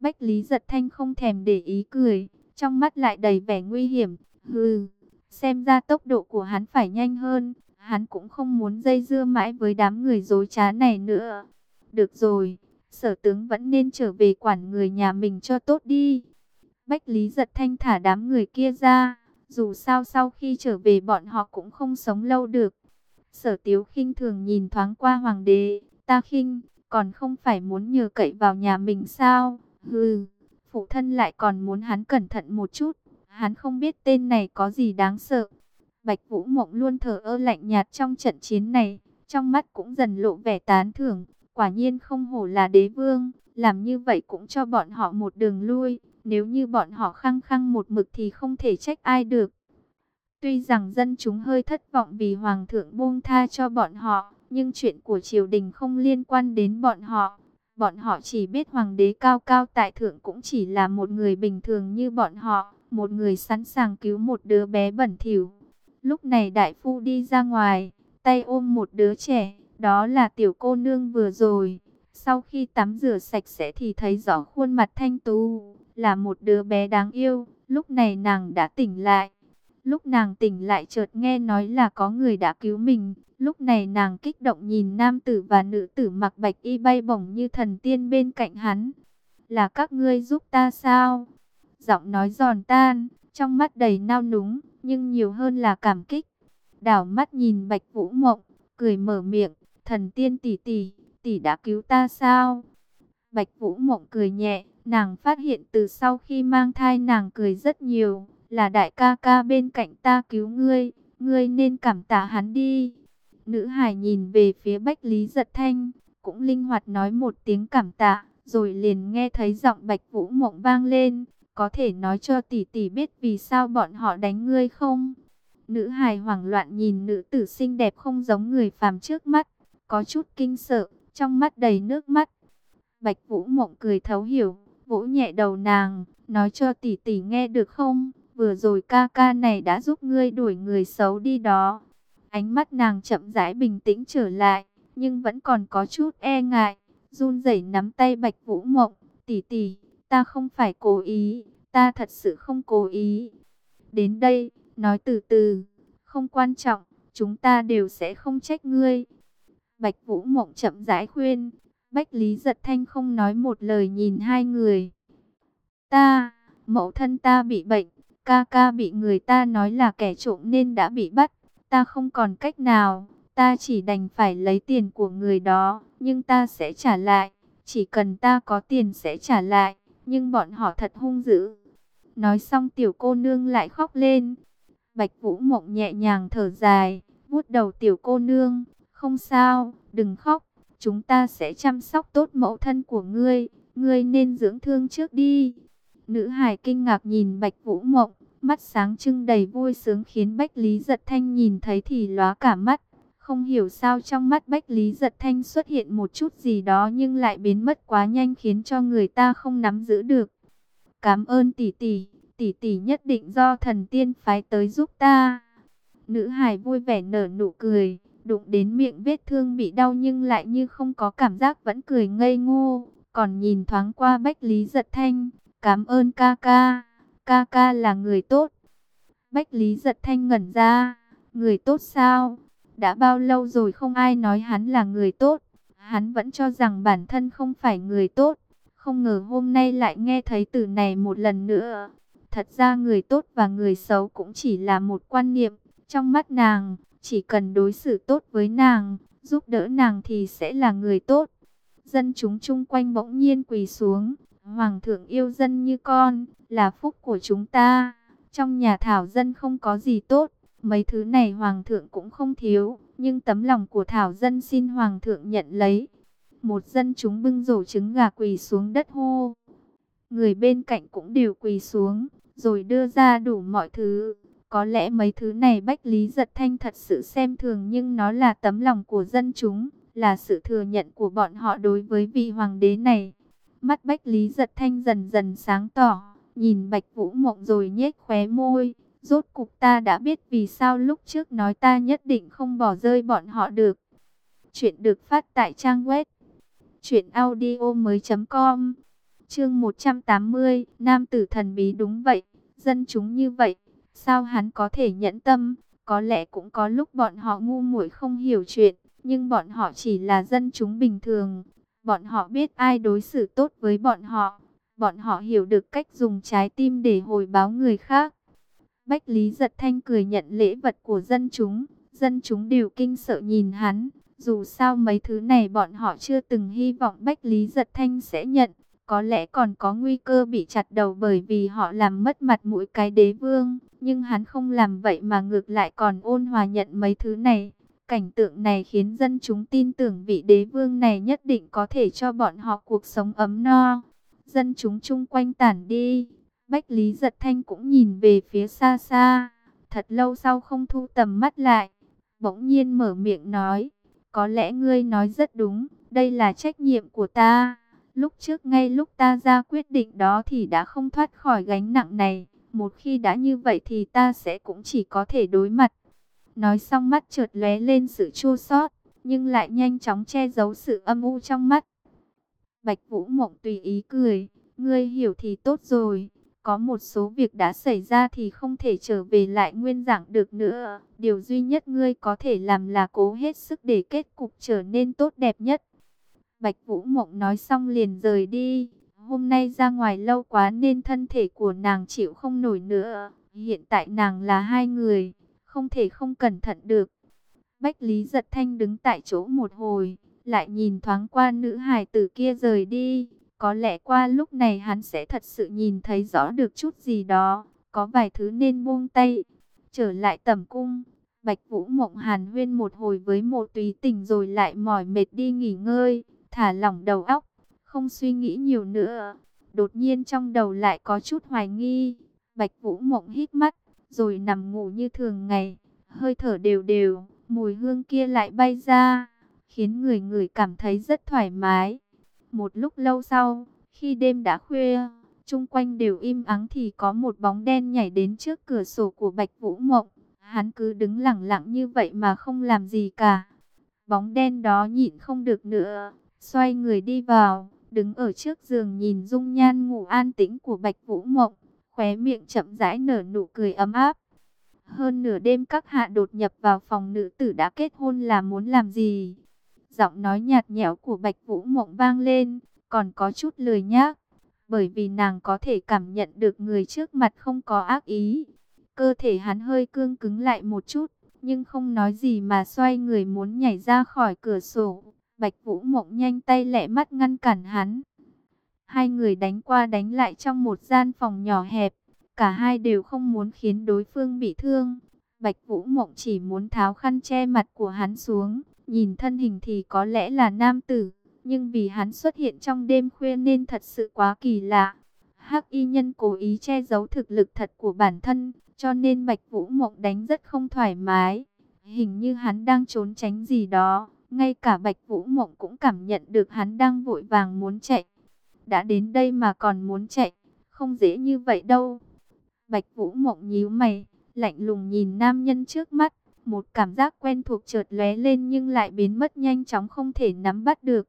Speaker 1: Bách Lý giật thanh không thèm để ý cười, trong mắt lại đầy vẻ nguy hiểm, hừ, xem ra tốc độ của hắn phải nhanh hơn, hắn cũng không muốn dây dưa mãi với đám người dối trá này nữa. Được rồi, sở tướng vẫn nên trở về quản người nhà mình cho tốt đi. Bách Lý giật thanh thả đám người kia ra, dù sao sau khi trở về bọn họ cũng không sống lâu được. Sở Tiếu khinh thường nhìn thoáng qua hoàng đế, ta khinh, còn không phải muốn nhờ cậy vào nhà mình sao? Hừ, phụ thân lại còn muốn hắn cẩn thận một chút, hắn không biết tên này có gì đáng sợ. Bạch Vũ Mộng luôn thở ơ lạnh nhạt trong trận chiến này, trong mắt cũng dần lộ vẻ tán thưởng, quả nhiên không hổ là đế vương, làm như vậy cũng cho bọn họ một đường lui, nếu như bọn họ khăng khăng một mực thì không thể trách ai được. Tuy rằng dân chúng hơi thất vọng vì Hoàng thượng buông tha cho bọn họ, nhưng chuyện của triều đình không liên quan đến bọn họ. Bọn họ chỉ biết Hoàng đế cao cao tại thượng cũng chỉ là một người bình thường như bọn họ, một người sẵn sàng cứu một đứa bé bẩn thỉu. Lúc này đại phu đi ra ngoài, tay ôm một đứa trẻ, đó là tiểu cô nương vừa rồi. Sau khi tắm rửa sạch sẽ thì thấy rõ khuôn mặt thanh tú, là một đứa bé đáng yêu. Lúc này nàng đã tỉnh lại, Lúc nàng tỉnh lại chợt nghe nói là có người đã cứu mình. Lúc này nàng kích động nhìn nam tử và nữ tử mặc bạch y bay bổng như thần tiên bên cạnh hắn. Là các ngươi giúp ta sao? Giọng nói giòn tan, trong mắt đầy nao núng, nhưng nhiều hơn là cảm kích. Đảo mắt nhìn bạch vũ mộng, cười mở miệng, thần tiên tỷ tỷ, tỷ đã cứu ta sao? Bạch vũ mộng cười nhẹ, nàng phát hiện từ sau khi mang thai nàng cười rất nhiều là đại ca ca bên cạnh ta cứu ngươi, ngươi nên cảm tạ hắn đi. Nữ hải nhìn về phía Bách Lý Giật Thanh, cũng linh hoạt nói một tiếng cảm tạ, rồi liền nghe thấy giọng Bạch Vũ Mộng vang lên, có thể nói cho tỷ tỷ biết vì sao bọn họ đánh ngươi không? Nữ hài hoảng loạn nhìn nữ tử xinh đẹp không giống người phàm trước mắt, có chút kinh sợ, trong mắt đầy nước mắt. Bạch Vũ Mộng cười thấu hiểu, vỗ nhẹ đầu nàng, nói cho tỷ tỷ nghe được không? Vừa rồi ca ca này đã giúp ngươi đuổi người xấu đi đó. Ánh mắt nàng chậm rãi bình tĩnh trở lại, nhưng vẫn còn có chút e ngại, run rẩy nắm tay Bạch Vũ Mộng, "Tỷ tỷ, ta không phải cố ý, ta thật sự không cố ý." Đến đây, nói từ từ, không quan trọng, chúng ta đều sẽ không trách ngươi. Bạch Vũ Mộng chậm rãi khuyên, Bách Lý Giật Thanh không nói một lời nhìn hai người. Ta, mẫu thân ta bị bệnh, ca ca bị người ta nói là kẻ trộm nên đã bị bắt, ta không còn cách nào, ta chỉ đành phải lấy tiền của người đó, nhưng ta sẽ trả lại, chỉ cần ta có tiền sẽ trả lại, nhưng bọn họ thật hung dữ. Nói xong tiểu cô nương lại khóc lên. Bạch Vũ Mộng nhẹ nhàng thở dài, vuốt đầu tiểu cô nương, không sao, đừng khóc, chúng ta sẽ chăm sóc tốt mẫu thân của ngươi, ngươi nên dưỡng thương trước đi. Nữ hải kinh ngạc nhìn Bạch Vũ Mộng, mắt sáng trưng đầy vui sướng khiến Bách Lý Giật Thanh nhìn thấy thì lóa cả mắt. Không hiểu sao trong mắt Bách Lý Giật Thanh xuất hiện một chút gì đó nhưng lại biến mất quá nhanh khiến cho người ta không nắm giữ được. Cảm ơn tỷ tỷ, tỷ tỷ nhất định do thần tiên phái tới giúp ta. Nữ hải vui vẻ nở nụ cười, đụng đến miệng vết thương bị đau nhưng lại như không có cảm giác vẫn cười ngây ngô, còn nhìn thoáng qua Bách Lý Giật Thanh, cảm ơn ca ca, ca ca là người tốt. Bách Lý Giật Thanh ngẩn ra, người tốt sao? Đã bao lâu rồi không ai nói hắn là người tốt, hắn vẫn cho rằng bản thân không phải người tốt, không ngờ hôm nay lại nghe thấy từ này một lần nữa. Thật ra người tốt và người xấu cũng chỉ là một quan niệm, trong mắt nàng, chỉ cần đối xử tốt với nàng, giúp đỡ nàng thì sẽ là người tốt. Dân chúng chung quanh bỗng nhiên quỳ xuống, Hoàng thượng yêu dân như con, là phúc của chúng ta. Trong nhà Thảo dân không có gì tốt, mấy thứ này Hoàng thượng cũng không thiếu, nhưng tấm lòng của Thảo dân xin Hoàng thượng nhận lấy. Một dân chúng bưng rổ trứng gà quỳ xuống đất hô. Người bên cạnh cũng đều quỳ xuống, rồi đưa ra đủ mọi thứ. Có lẽ mấy thứ này Bách Lý Giật Thanh thật sự xem thường nhưng nó là tấm lòng của dân chúng, là sự thừa nhận của bọn họ đối với vị hoàng đế này. Mắt Bách Lý Giật Thanh dần dần sáng tỏ, nhìn Bạch Vũ Mộng rồi nhếch khóe môi. Rốt cục ta đã biết vì sao lúc trước nói ta nhất định không bỏ rơi bọn họ được. Chuyện được phát tại trang web truyệnaudiomoi.com. Chương 180, nam tử thần bí đúng vậy, dân chúng như vậy, Sao hắn có thể nhẫn tâm? Có lẽ cũng có lúc bọn họ ngu muội không hiểu chuyện, nhưng bọn họ chỉ là dân chúng bình thường. Bọn họ biết ai đối xử tốt với bọn họ. Bọn họ hiểu được cách dùng trái tim để hồi báo người khác. Bách Lý giật thanh cười nhận lễ vật của dân chúng. Dân chúng đều kinh sợ nhìn hắn. Dù sao mấy thứ này bọn họ chưa từng hy vọng Bách Lý giật thanh sẽ nhận. Có lẽ còn có nguy cơ bị chặt đầu bởi vì họ làm mất mặt mũi cái đế vương. Nhưng hắn không làm vậy mà ngược lại còn ôn hòa nhận mấy thứ này. Cảnh tượng này khiến dân chúng tin tưởng vị đế vương này nhất định có thể cho bọn họ cuộc sống ấm no. Dân chúng chung quanh tản đi. Bách Lý Giật Thanh cũng nhìn về phía xa xa. Thật lâu sau không thu tầm mắt lại. Bỗng nhiên mở miệng nói. Có lẽ ngươi nói rất đúng. Đây là trách nhiệm của ta. Lúc trước ngay lúc ta ra quyết định đó thì đã không thoát khỏi gánh nặng này. Một khi đã như vậy thì ta sẽ cũng chỉ có thể đối mặt. Nói xong mắt trượt lóe lên sự chua xót, nhưng lại nhanh chóng che giấu sự âm u trong mắt. Bạch Vũ Mộng tùy ý cười, ngươi hiểu thì tốt rồi. Có một số việc đã xảy ra thì không thể trở về lại nguyên dạng được nữa. Điều duy nhất ngươi có thể làm là cố hết sức để kết cục trở nên tốt đẹp nhất. Bạch Vũ Mộng nói xong liền rời đi. Hôm nay ra ngoài lâu quá nên thân thể của nàng chịu không nổi nữa. Hiện tại nàng là hai người, không thể không cẩn thận được. Bách Lý giật thanh đứng tại chỗ một hồi, lại nhìn thoáng qua nữ hài tử kia rời đi. Có lẽ qua lúc này hắn sẽ thật sự nhìn thấy rõ được chút gì đó, có vài thứ nên buông tay. Trở lại tầm cung, Bạch Vũ Mộng Hàn huyên một hồi với một tùy tình rồi lại mỏi mệt đi nghỉ ngơi thả lỏng đầu óc, không suy nghĩ nhiều nữa. Đột nhiên trong đầu lại có chút hoài nghi. Bạch Vũ Mộng hít mắt, rồi nằm ngủ như thường ngày, hơi thở đều đều, mùi hương kia lại bay ra, khiến người người cảm thấy rất thoải mái. Một lúc lâu sau, khi đêm đã khuya, chung quanh đều im ắng thì có một bóng đen nhảy đến trước cửa sổ của Bạch Vũ Mộng. Hắn cứ đứng lặng lặng như vậy mà không làm gì cả. Bóng đen đó nhịn không được nữa, xoay người đi vào, đứng ở trước giường nhìn dung nhan ngủ an tĩnh của Bạch Vũ Mộng, khóe miệng chậm rãi nở nụ cười ấm áp. Hơn nửa đêm các hạ đột nhập vào phòng nữ tử đã kết hôn là muốn làm gì? Giọng nói nhạt nhẽo của Bạch Vũ Mộng vang lên, còn có chút lười nhác, bởi vì nàng có thể cảm nhận được người trước mặt không có ác ý. Cơ thể hắn hơi cương cứng lại một chút, nhưng không nói gì mà xoay người muốn nhảy ra khỏi cửa sổ. Bạch Vũ Mộng nhanh tay lẹ mắt ngăn cản hắn. Hai người đánh qua đánh lại trong một gian phòng nhỏ hẹp, cả hai đều không muốn khiến đối phương bị thương. Bạch Vũ Mộng chỉ muốn tháo khăn che mặt của hắn xuống, nhìn thân hình thì có lẽ là nam tử, nhưng vì hắn xuất hiện trong đêm khuya nên thật sự quá kỳ lạ. Hắc y nhân cố ý che giấu thực lực thật của bản thân, cho nên Bạch Vũ Mộng đánh rất không thoải mái. Hình như hắn đang trốn tránh gì đó. Ngay cả Bạch Vũ Mộng cũng cảm nhận được hắn đang vội vàng muốn chạy. Đã đến đây mà còn muốn chạy. Không dễ như vậy đâu. Bạch Vũ Mộng nhíu mày. Lạnh lùng nhìn nam nhân trước mắt. Một cảm giác quen thuộc chợt lóe lên nhưng lại biến mất nhanh chóng không thể nắm bắt được.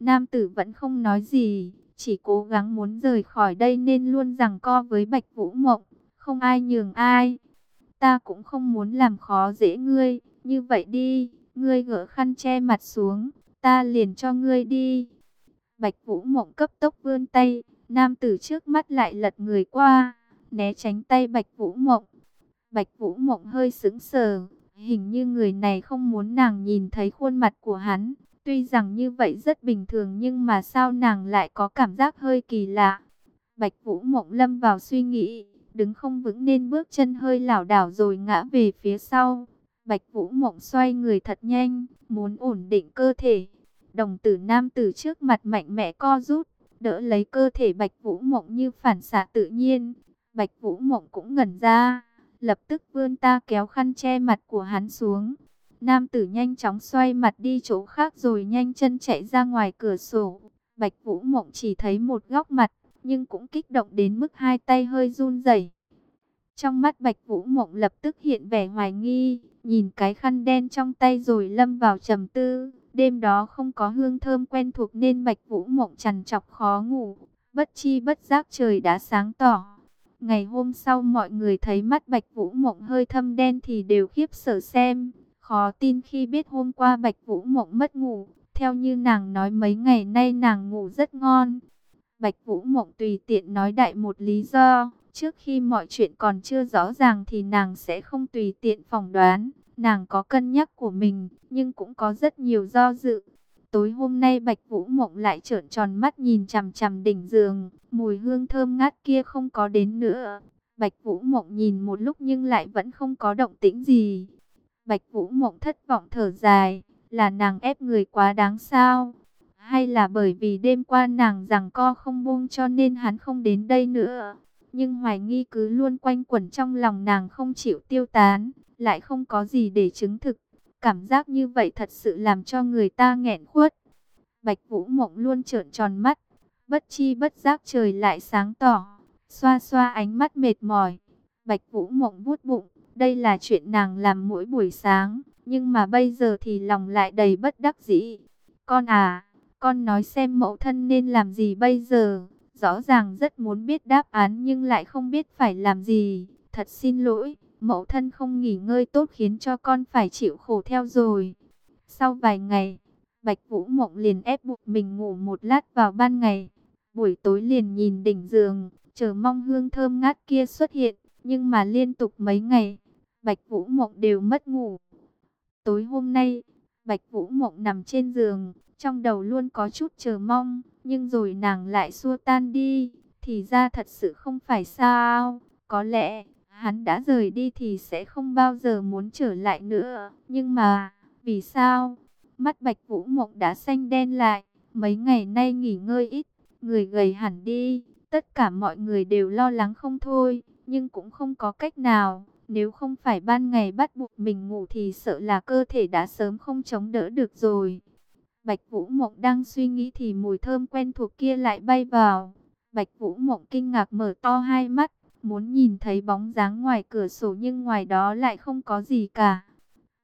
Speaker 1: Nam tử vẫn không nói gì. Chỉ cố gắng muốn rời khỏi đây nên luôn rằng co với Bạch Vũ Mộng không ai nhường ai. Ta cũng không muốn làm khó dễ ngươi, như vậy đi, ngươi gỡ khăn che mặt xuống, ta liền cho ngươi đi. Bạch Vũ Mộng cấp tốc vươn tay, nam tử trước mắt lại lật người qua, né tránh tay Bạch Vũ Mộng. Bạch Vũ Mộng hơi sững sờ, hình như người này không muốn nàng nhìn thấy khuôn mặt của hắn. Tuy rằng như vậy rất bình thường nhưng mà sao nàng lại có cảm giác hơi kỳ lạ. Bạch Vũ Mộng lâm vào suy nghĩ, đứng không vững nên bước chân hơi lảo đảo rồi ngã về phía sau. Bạch Vũ Mộng xoay người thật nhanh, muốn ổn định cơ thể. Đồng tử nam tử trước mặt mạnh mẽ co rút, đỡ lấy cơ thể Bạch Vũ Mộng như phản xạ tự nhiên. Bạch Vũ Mộng cũng ngẩn ra, lập tức vươn ta kéo khăn che mặt của hắn xuống. Nam tử nhanh chóng xoay mặt đi chỗ khác rồi nhanh chân chạy ra ngoài cửa sổ. Bạch Vũ Mộng chỉ thấy một góc mặt, nhưng cũng kích động đến mức hai tay hơi run rẩy. Trong mắt Bạch Vũ Mộng lập tức hiện vẻ hoài nghi, nhìn cái khăn đen trong tay rồi lâm vào trầm tư. Đêm đó không có hương thơm quen thuộc nên Bạch Vũ Mộng trằn trọc khó ngủ, bất chi bất giác trời đã sáng tỏ. Ngày hôm sau mọi người thấy mắt Bạch Vũ Mộng hơi thâm đen thì đều khiếp sợ xem, khó tin khi biết hôm qua Bạch Vũ Mộng mất ngủ, theo như nàng nói mấy ngày nay nàng ngủ rất ngon, Bạch Vũ Mộng tùy tiện nói đại một lý do, trước khi mọi chuyện còn chưa rõ ràng thì nàng sẽ không tùy tiện phỏng đoán. Nàng có cân nhắc của mình, nhưng cũng có rất nhiều do dự. Tối hôm nay Bạch Vũ Mộng lại trợn tròn mắt nhìn chằm chằm đỉnh giường, mùi hương thơm ngát kia không có đến nữa. Bạch Vũ Mộng nhìn một lúc nhưng lại vẫn không có động tĩnh gì. Bạch Vũ Mộng thất vọng thở dài, là nàng ép người quá đáng sao? Hay là bởi vì đêm qua nàng rằng co không buông cho nên hắn không đến đây nữa. Nhưng hoài nghi cứ luôn quanh quẩn trong lòng nàng không chịu tiêu tán, lại không có gì để chứng thực. Cảm giác như vậy thật sự làm cho người ta nghẹn khuất. Bạch Vũ Mộng luôn trợn tròn mắt, bất chi bất giác trời lại sáng tỏ, xoa xoa ánh mắt mệt mỏi. Bạch Vũ Mộng vuốt bụng, đây là chuyện nàng làm mỗi buổi sáng, nhưng mà bây giờ thì lòng lại đầy bất đắc dĩ. Con à, con nói xem mẫu thân nên làm gì bây giờ. Rõ ràng rất muốn biết đáp án nhưng lại không biết phải làm gì. Thật xin lỗi, mẫu thân không nghỉ ngơi tốt khiến cho con phải chịu khổ theo rồi. Sau vài ngày, Bạch Vũ Mộng liền ép buộc mình ngủ một lát vào ban ngày. Buổi tối liền nhìn đỉnh giường, chờ mong hương thơm ngát kia xuất hiện. Nhưng mà liên tục mấy ngày, Bạch Vũ Mộng đều mất ngủ. Tối hôm nay, Bạch Vũ Mộng nằm trên giường, trong đầu luôn có chút chờ mong, nhưng rồi nàng lại xua tan đi. Thì ra thật sự không phải sao, có lẽ hắn đã rời đi thì sẽ không bao giờ muốn trở lại nữa. Nhưng mà, vì sao? Mắt Bạch Vũ Mộng đã xanh đen lại, mấy ngày nay nghỉ ngơi ít, người gầy hẳn đi. Tất cả mọi người đều lo lắng không thôi, nhưng cũng không có cách nào. Nếu không phải ban ngày bắt buộc mình ngủ thì sợ là cơ thể đã sớm không chống đỡ được rồi. Bạch Vũ Mộng đang suy nghĩ thì mùi thơm quen thuộc kia lại bay vào. Bạch Vũ Mộng kinh ngạc mở to hai mắt, muốn nhìn thấy bóng dáng ngoài cửa sổ nhưng ngoài đó lại không có gì cả.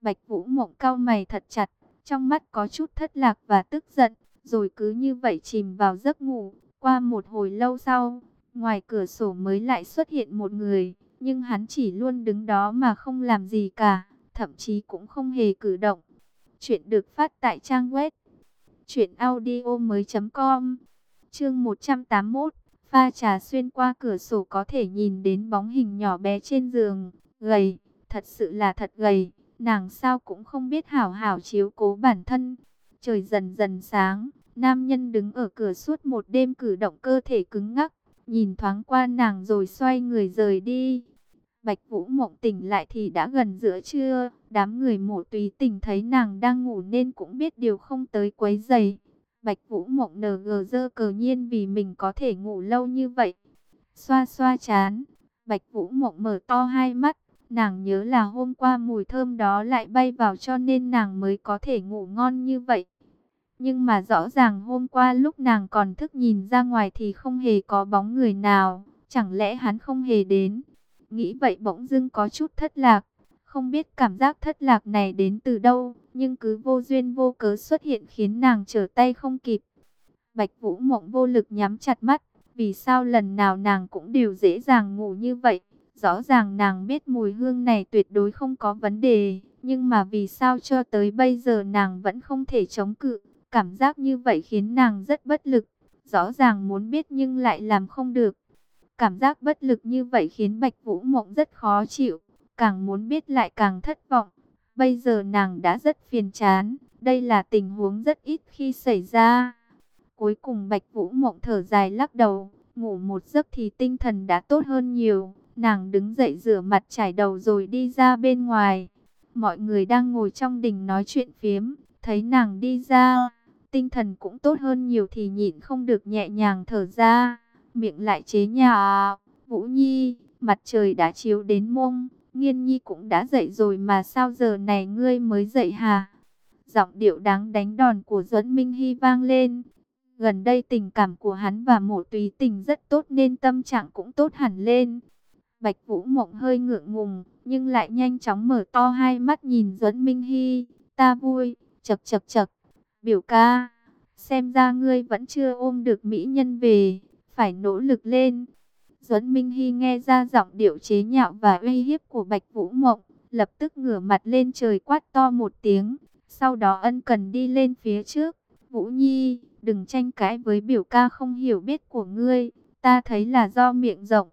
Speaker 1: Bạch Vũ Mộng cao mày thật chặt, trong mắt có chút thất lạc và tức giận, rồi cứ như vậy chìm vào giấc ngủ. Qua một hồi lâu sau, ngoài cửa sổ mới lại xuất hiện một người, nhưng hắn chỉ luôn đứng đó mà không làm gì cả, thậm chí cũng không hề cử động. Chuyện được phát tại trang web truyệnaudiomoi.com. Chương 181, pha trà xuyên qua cửa sổ có thể nhìn đến bóng hình nhỏ bé trên giường, gầy, thật sự là thật gầy, nàng sao cũng không biết hảo hảo chiếu cố bản thân. Trời dần dần sáng, nam nhân đứng ở cửa suốt một đêm cử động cơ thể cứng ngắc, nhìn thoáng qua nàng rồi xoay người rời đi. Bạch Vũ Mộng tỉnh lại thì đã gần giữa trưa, đám người mộ tùy tỉnh thấy nàng đang ngủ nên cũng biết điều không tới quấy giày. Bạch Vũ Mộng nờ gờ dơ cờ nhiên vì mình có thể ngủ lâu như vậy. Xoa xoa chán, Bạch Vũ Mộng mở to hai mắt, nàng nhớ là hôm qua mùi thơm đó lại bay vào cho nên nàng mới có thể ngủ ngon như vậy. Nhưng mà rõ ràng hôm qua lúc nàng còn thức nhìn ra ngoài thì không hề có bóng người nào, chẳng lẽ hắn không hề đến. Nghĩ vậy bỗng dưng có chút thất lạc, không biết cảm giác thất lạc này đến từ đâu, nhưng cứ vô duyên vô cớ xuất hiện khiến nàng trở tay không kịp. Bạch Vũ Mộng vô lực nhắm chặt mắt, vì sao lần nào nàng cũng đều dễ dàng ngủ như vậy. Rõ ràng nàng biết mùi hương này tuyệt đối không có vấn đề, nhưng mà vì sao cho tới bây giờ nàng vẫn không thể chống cự. Cảm giác như vậy khiến nàng rất bất lực, rõ ràng muốn biết nhưng lại làm không được. Cảm giác bất lực như vậy khiến Bạch Vũ Mộng rất khó chịu, càng muốn biết lại càng thất vọng. Bây giờ nàng đã rất phiền chán, đây là tình huống rất ít khi xảy ra. Cuối cùng Bạch Vũ Mộng thở dài lắc đầu, ngủ một giấc thì tinh thần đã tốt hơn nhiều. Nàng đứng dậy rửa mặt chải đầu rồi đi ra bên ngoài. Mọi người đang ngồi trong đình nói chuyện phiếm, thấy nàng đi ra, tinh thần cũng tốt hơn nhiều thì nhịn không được nhẹ nhàng thở ra miệng lại chế nhà. Vũ Nhi, mặt trời đã chiếu đến mông, Nghiên Nhi cũng đã dậy rồi mà sao giờ này ngươi mới dậy hả? Giọng điệu đáng đánh đòn của Duẫn Minh Hy vang lên. Gần đây tình cảm của hắn và mộ túy tình rất tốt nên tâm trạng cũng tốt hẳn lên. Bạch Vũ Mộng hơi ngượng ngùng, nhưng lại nhanh chóng mở to hai mắt nhìn Duẫn Minh Hy. Ta vui, chật chật chật, biểu ca, xem ra ngươi vẫn chưa ôm được mỹ nhân về phải nỗ lực lên. Duẫn Minh Hy nghe ra giọng điệu chế nhạo và uy hiếp của Bạch Vũ Mộng, lập tức ngửa mặt lên trời quát to một tiếng, sau đó ân cần đi lên phía trước. Vũ Nhi, đừng tranh cãi với biểu ca không hiểu biết của ngươi, ta thấy là do miệng rộng.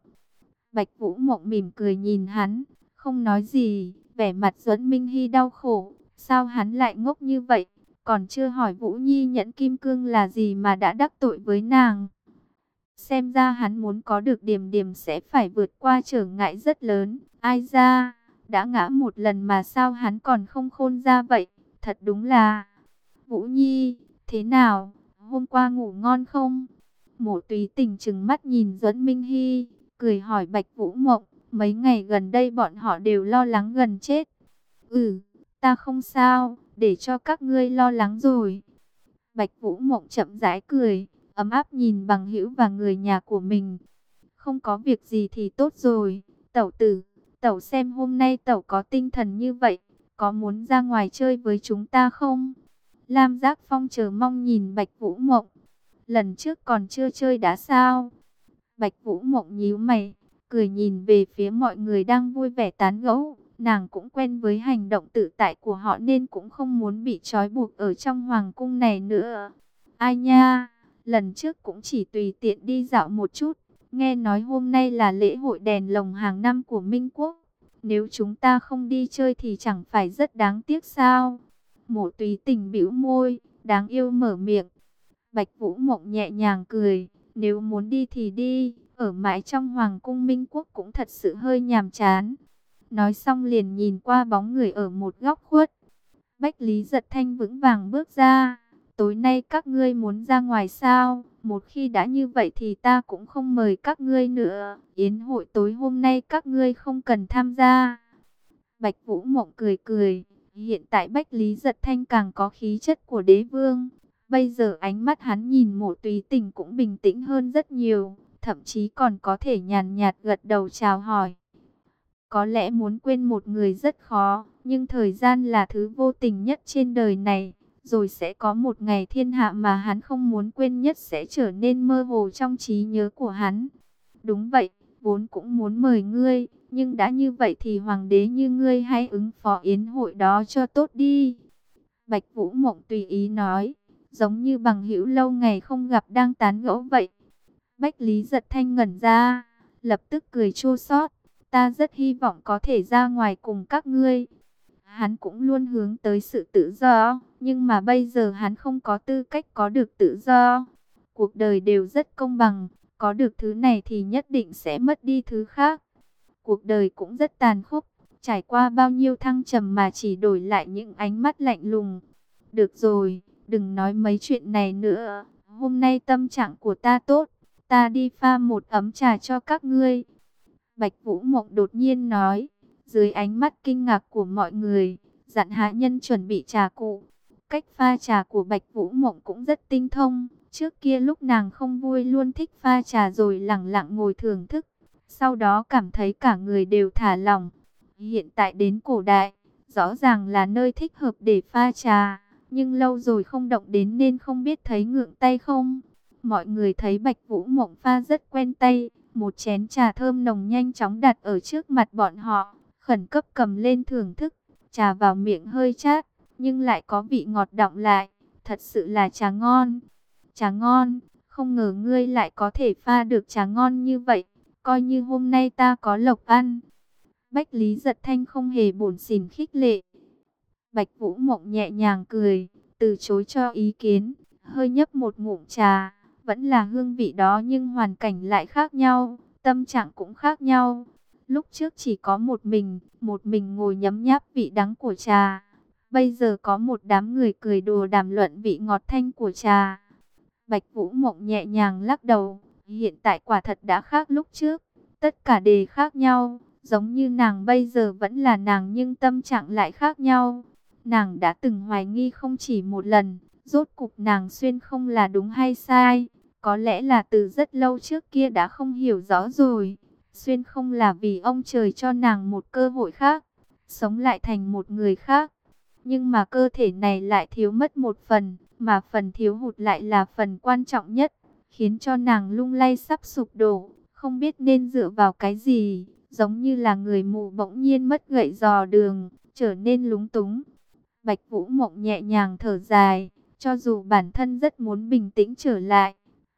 Speaker 1: Bạch Vũ Mộng mỉm cười nhìn hắn, không nói gì, vẻ mặt Duẫn Minh Hy đau khổ, sao hắn lại ngốc như vậy, còn chưa hỏi Vũ Nhi nhẫn kim cương là gì mà đã đắc tội với nàng. Xem ra hắn muốn có được điểm điểm sẽ phải vượt qua trở ngại rất lớn. Ai ra, đã ngã một lần mà sao hắn còn không khôn ra vậy? Thật đúng là... Vũ Nhi, thế nào? Hôm qua ngủ ngon không? Mộ túy tình trừng mắt nhìn Duẫn Minh Hy, cười hỏi Bạch Vũ Mộng. Mấy ngày gần đây bọn họ đều lo lắng gần chết. Ừ, ta không sao, để cho các ngươi lo lắng rồi. Bạch Vũ Mộng chậm rãi cười, ấm áp nhìn bằng hữu và người nhà của mình. Không có việc gì thì tốt rồi, tẩu tử, tẩu xem hôm nay tẩu có tinh thần như vậy, có muốn ra ngoài chơi với chúng ta không? Lam Giác Phong chờ mong nhìn Bạch Vũ Mộng. Lần trước còn chưa chơi đã sao? Bạch Vũ Mộng nhíu mày, cười nhìn về phía mọi người đang vui vẻ tán gẫu. Nàng cũng quen với hành động tự tại của họ nên cũng không muốn bị trói buộc ở trong hoàng cung này nữa. Ai nha? Lần trước cũng chỉ tùy tiện đi dạo một chút. Nghe nói hôm nay là lễ hội đèn lồng hàng năm của Minh Quốc. Nếu chúng ta không đi chơi thì chẳng phải rất đáng tiếc sao? Mộ tùy tình bĩu môi, đáng yêu mở miệng. Bạch Vũ Mộng nhẹ nhàng cười, nếu muốn đi thì đi, ở mãi trong Hoàng cung Minh Quốc cũng thật sự hơi nhàm chán. Nói xong liền nhìn qua bóng người ở một góc khuất. Bách Lý giật thanh vững vàng bước ra tối nay các ngươi muốn ra ngoài sao? Một khi đã như vậy thì ta cũng không mời các ngươi nữa. Yến hội tối hôm nay các ngươi không cần tham gia. Bạch Vũ Mộng cười cười. Hiện tại Bách Lý Giật Thanh càng có khí chất của đế vương. Bây giờ ánh mắt hắn nhìn mộ tùy tình cũng bình tĩnh hơn rất nhiều. thậm chí còn có thể nhàn nhạt gật đầu chào hỏi. Có lẽ muốn quên một người rất khó, nhưng thời gian là thứ vô tình nhất trên đời này. Rồi sẽ có một ngày thiên hạ mà hắn không muốn quên nhất sẽ trở nên mơ hồ trong trí nhớ của hắn. Đúng vậy, vốn cũng muốn mời ngươi, nhưng đã như vậy thì hoàng đế như ngươi hãy ứng phó yến hội đó cho tốt đi. Bạch Vũ Mộng tùy ý nói, giống như bằng hữu lâu ngày không gặp đang tán gẫu vậy. Bách Lý giật thanh ngẩn ra, lập tức cười chua xót ta rất hy vọng có thể ra ngoài cùng các ngươi. Hắn cũng luôn hướng tới sự tự do, nhưng mà bây giờ hắn không có tư cách có được tự do. Cuộc đời đều rất công bằng, có được thứ này thì nhất định sẽ mất đi thứ khác. Cuộc đời cũng rất tàn khốc, trải qua bao nhiêu thăng trầm mà chỉ đổi lại những ánh mắt lạnh lùng. Được rồi, đừng nói mấy chuyện này nữa, hôm nay tâm trạng của ta tốt, ta đi pha một ấm trà cho các ngươi. Bạch Vũ Mộng đột nhiên nói, dưới ánh mắt kinh ngạc của mọi người, dặn hạ nhân chuẩn bị trà cụ. Cách pha trà của Bạch Vũ Mộng cũng rất tinh thông. Trước kia lúc nàng không vui luôn thích pha trà rồi lặng lặng ngồi thưởng thức. Sau đó cảm thấy cả người đều thả lỏng. Hiện tại đến cổ đại, rõ ràng là nơi thích hợp để pha trà. Nhưng lâu rồi không động đến nên không biết thấy ngượng tay không. Mọi người thấy Bạch Vũ Mộng pha rất quen tay. Một chén trà thơm nồng nhanh chóng đặt ở trước mặt bọn họ. Khẩn cấp cầm lên thưởng thức. Trà vào miệng hơi chát, nhưng lại có vị ngọt đọng lại. Thật sự là trà ngon. Trà ngon, không ngờ ngươi lại có thể pha được trà ngon như vậy. Coi như hôm nay ta có lộc ăn. Bách Lý giật thanh không hề bổn xỉn khích lệ. Bạch Vũ Mộng nhẹ nhàng cười, từ chối cho ý kiến, hơi nhấp một ngụm trà. Vẫn là hương vị đó nhưng hoàn cảnh lại khác nhau, tâm trạng cũng khác nhau. Lúc trước chỉ có một mình, một mình ngồi nhấm nháp vị đắng của trà. Bây giờ có một đám người cười đùa đàm luận vị ngọt thanh của trà. Bạch Vũ Mộng nhẹ nhàng lắc đầu, hiện tại quả thật đã khác lúc trước. Tất cả đều khác nhau, giống như nàng bây giờ vẫn là nàng nhưng tâm trạng lại khác nhau. Nàng đã từng hoài nghi không chỉ một lần, rốt cục nàng xuyên không là đúng hay sai. Có lẽ là từ rất lâu trước kia đã không hiểu rõ rồi. Xuyên không là vì ông trời cho nàng một cơ hội khác, sống lại thành một người khác. Nhưng mà cơ thể này lại thiếu mất một phần, mà phần thiếu hụt lại là phần quan trọng nhất, khiến cho nàng lung lay sắp sụp đổ, không biết nên dựa vào cái gì, giống như là người mù bỗng nhiên mất gậy dò đường, trở nên lúng túng. Bạch Vũ Mộng nhẹ nhàng thở dài, cho dù bản thân rất muốn bình tĩnh trở lại,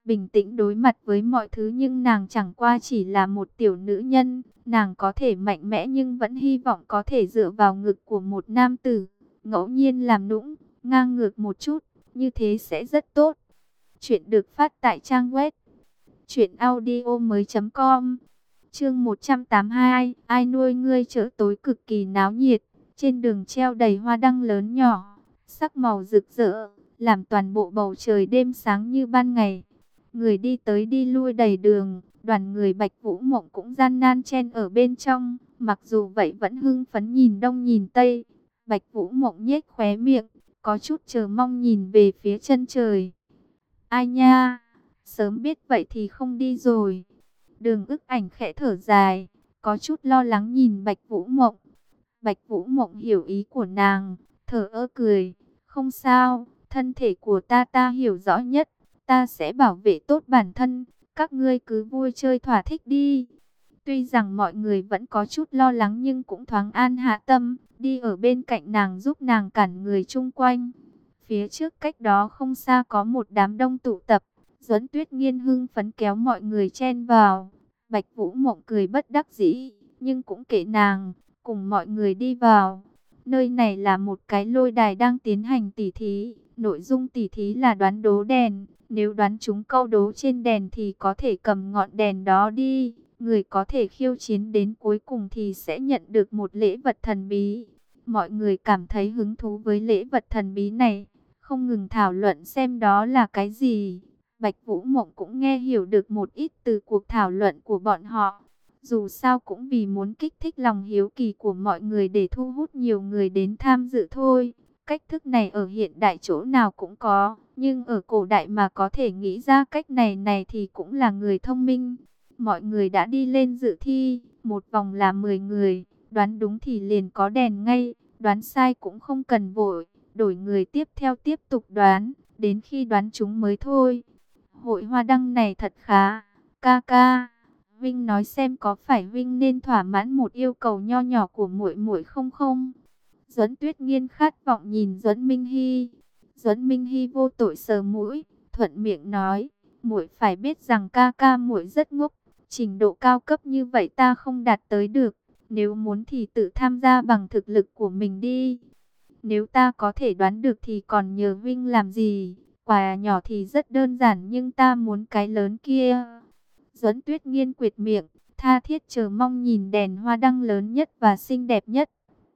Speaker 1: bình tĩnh đối mặt với mọi thứ nhưng nàng chẳng qua chỉ là một tiểu nữ nhân, nàng có thể mạnh mẽ nhưng vẫn hy vọng có thể dựa vào ngực của một nam tử, ngẫu nhiên làm nũng, ngang ngược một chút, như thế sẽ rất tốt. Chuyện được phát tại trang web truyệnaudiomoi.com. Chương 182, ai nuôi ngươi chợ tối cực kỳ náo nhiệt, trên đường treo đầy hoa đăng lớn nhỏ, sắc màu rực rỡ, làm toàn bộ bầu trời đêm sáng như ban ngày. Người đi tới đi lui đầy đường, đoàn người Bạch Vũ Mộng cũng gian nan chen ở bên trong, mặc dù vậy vẫn hưng phấn nhìn đông nhìn tây. Bạch Vũ Mộng nhếch khóe miệng, có chút chờ mong nhìn về phía chân trời. Ai nha, sớm biết vậy thì không đi rồi. Đường ức ảnh khẽ thở dài, có chút lo lắng nhìn Bạch Vũ Mộng. Bạch Vũ Mộng hiểu ý của nàng, thở ơ cười, không sao, thân thể của ta ta hiểu rõ nhất ta sẽ bảo vệ tốt bản thân, các ngươi cứ vui chơi thỏa thích đi. Tuy rằng mọi người vẫn có chút lo lắng nhưng cũng thoáng an hạ tâm, đi ở bên cạnh nàng giúp nàng cản người chung quanh. Phía trước cách đó không xa có một đám đông tụ tập, Duẫn Tuyết Nghiên hưng phấn kéo mọi người chen vào. Bạch Vũ Mộng cười bất đắc dĩ, nhưng cũng kệ nàng, cùng mọi người đi vào. Nơi này là một cái lôi đài đang tiến hành tỉ thí, nội dung tỉ thí là đoán đố đèn. Nếu đoán chúng câu đố trên đèn thì có thể cầm ngọn đèn đó đi. Người có thể khiêu chiến đến cuối cùng thì sẽ nhận được một lễ vật thần bí. Mọi người cảm thấy hứng thú với lễ vật thần bí này. Không ngừng thảo luận xem đó là cái gì. Bạch Vũ Mộng cũng nghe hiểu được một ít từ cuộc thảo luận của bọn họ. Dù sao cũng vì muốn kích thích lòng hiếu kỳ của mọi người để thu hút nhiều người đến tham dự thôi. Cách thức này ở hiện đại chỗ nào cũng có, nhưng ở cổ đại mà có thể nghĩ ra cách này này thì cũng là người thông minh. Mọi người đã đi lên dự thi, một vòng là 10 người, đoán đúng thì liền có đèn ngay, đoán sai cũng không cần vội, đổi người tiếp theo tiếp tục đoán, đến khi đoán chúng mới thôi. Hội hoa đăng này thật khá, ca ca. Vinh nói xem có phải Vinh nên thỏa mãn một yêu cầu nho nhỏ của muội muội không không? Duẫn Tuyết Nghiên khát vọng nhìn Duẫn Minh Hy. Duẫn Minh Hy vô tội sờ mũi, thuận miệng nói, muội phải biết rằng ca ca muội rất ngốc, trình độ cao cấp như vậy ta không đạt tới được, nếu muốn thì tự tham gia bằng thực lực của mình đi. Nếu ta có thể đoán được thì còn nhờ Vinh làm gì? Quà nhỏ thì rất đơn giản nhưng ta muốn cái lớn kia. Duẫn Tuyết Nghiên quyệt miệng, tha thiết chờ mong nhìn đèn hoa đăng lớn nhất và xinh đẹp nhất.